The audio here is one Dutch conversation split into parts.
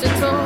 to talk.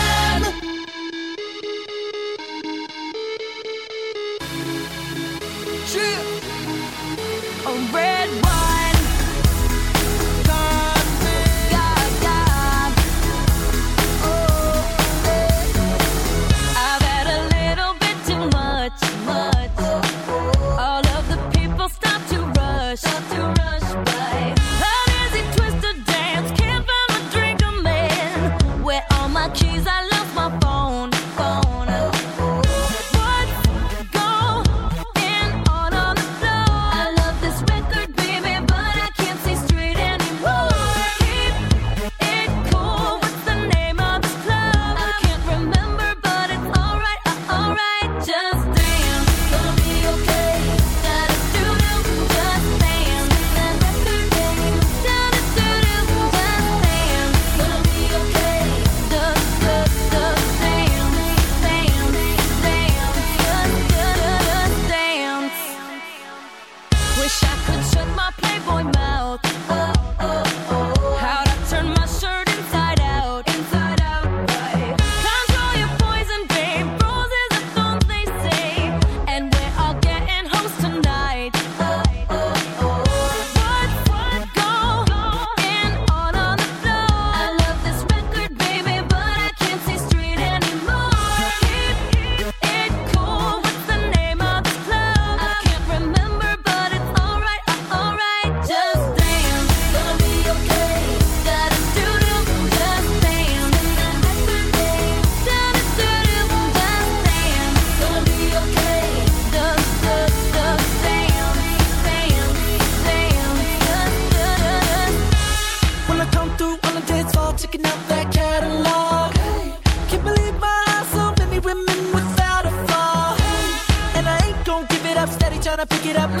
tryna pick it up.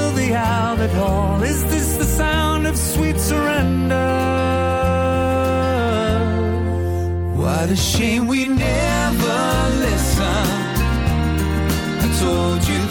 fill the Albert Hall. Is this the sound of sweet surrender? What a shame we never listened. I told you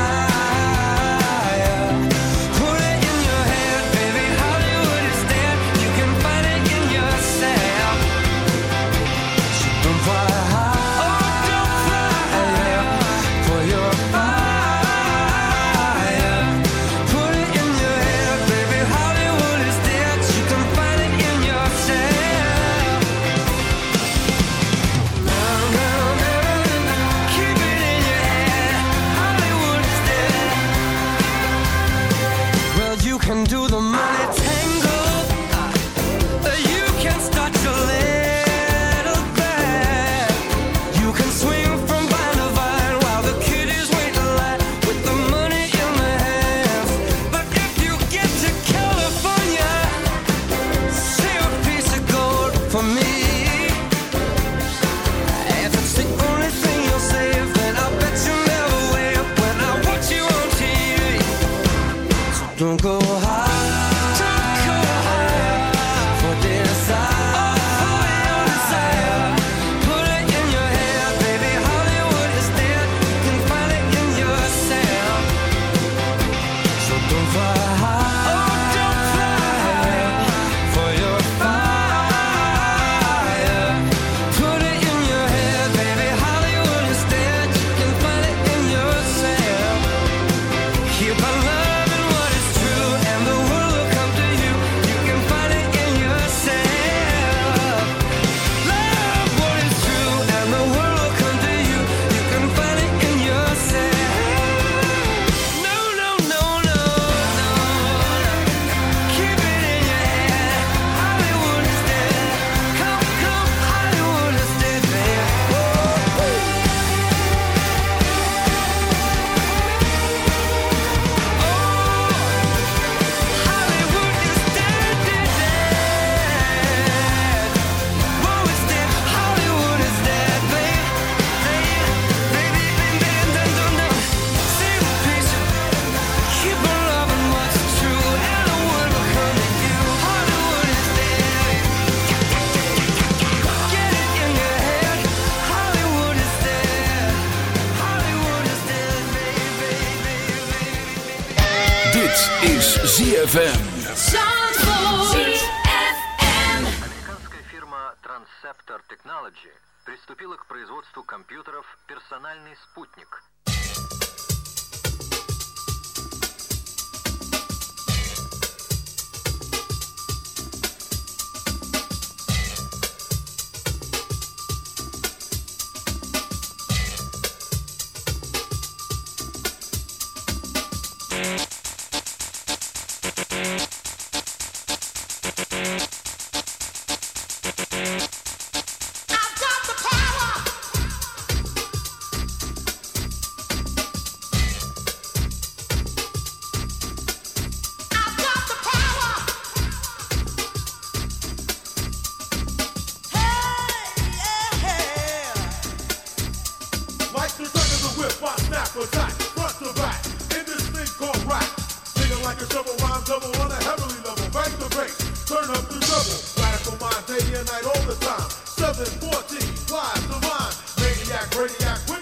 on a heavenly level, the turn up the double. Radical mind, day and night, all the time. 714, flies the mind, maniac, radiac,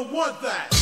don't want that.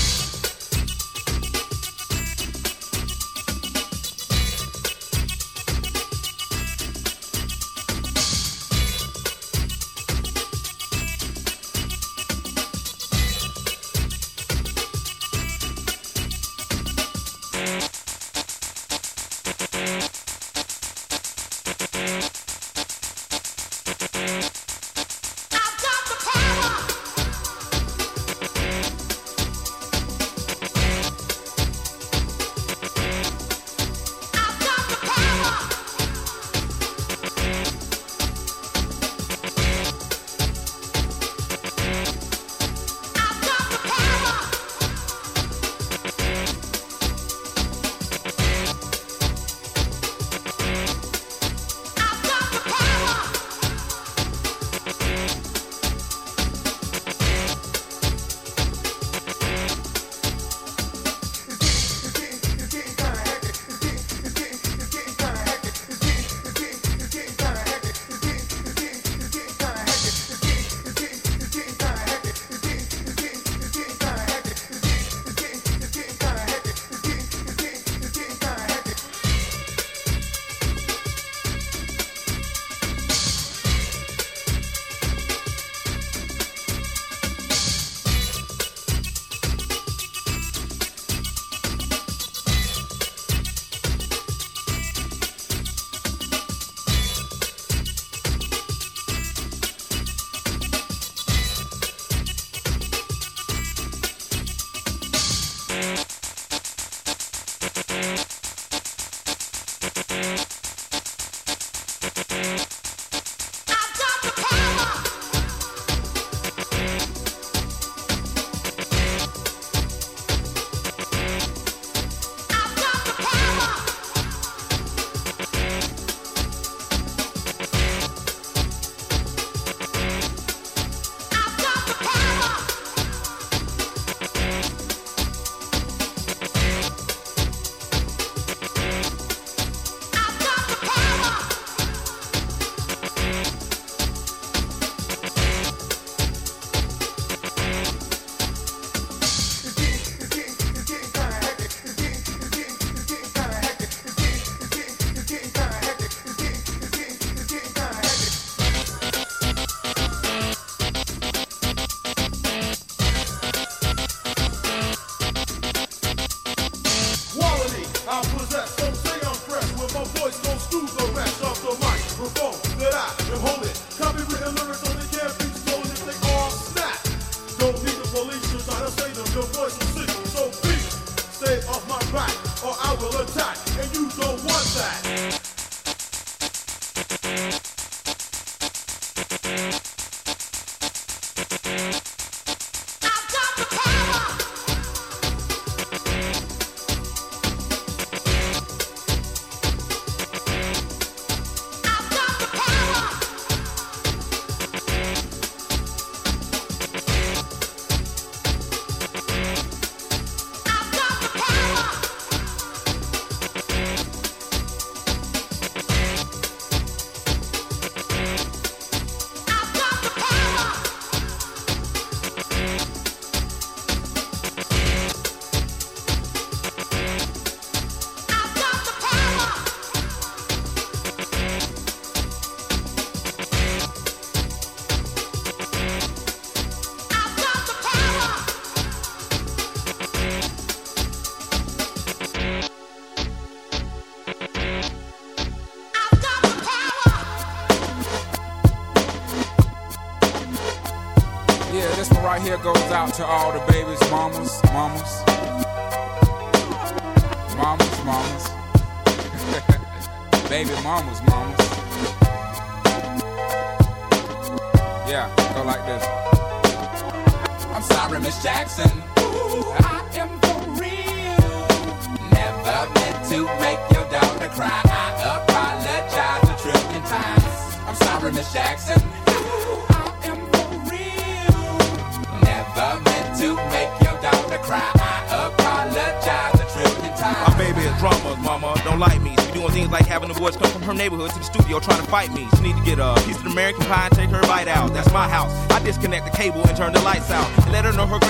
To all the babies, mamas,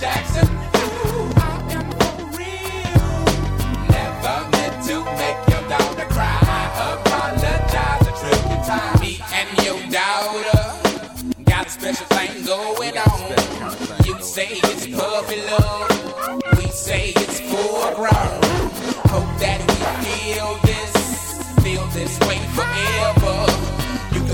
Jackson. Ooh, I am for real. Never meant to make your daughter cry. I apologize a trillion times. Me and your daughter got a special thing going on. You say it's puppy love. We say it's full grown. Hope that we feel this, feel this way forever.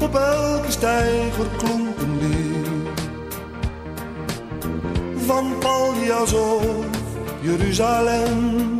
Op elke steiger klonk een lied. Van Paljas of Jeruzalem.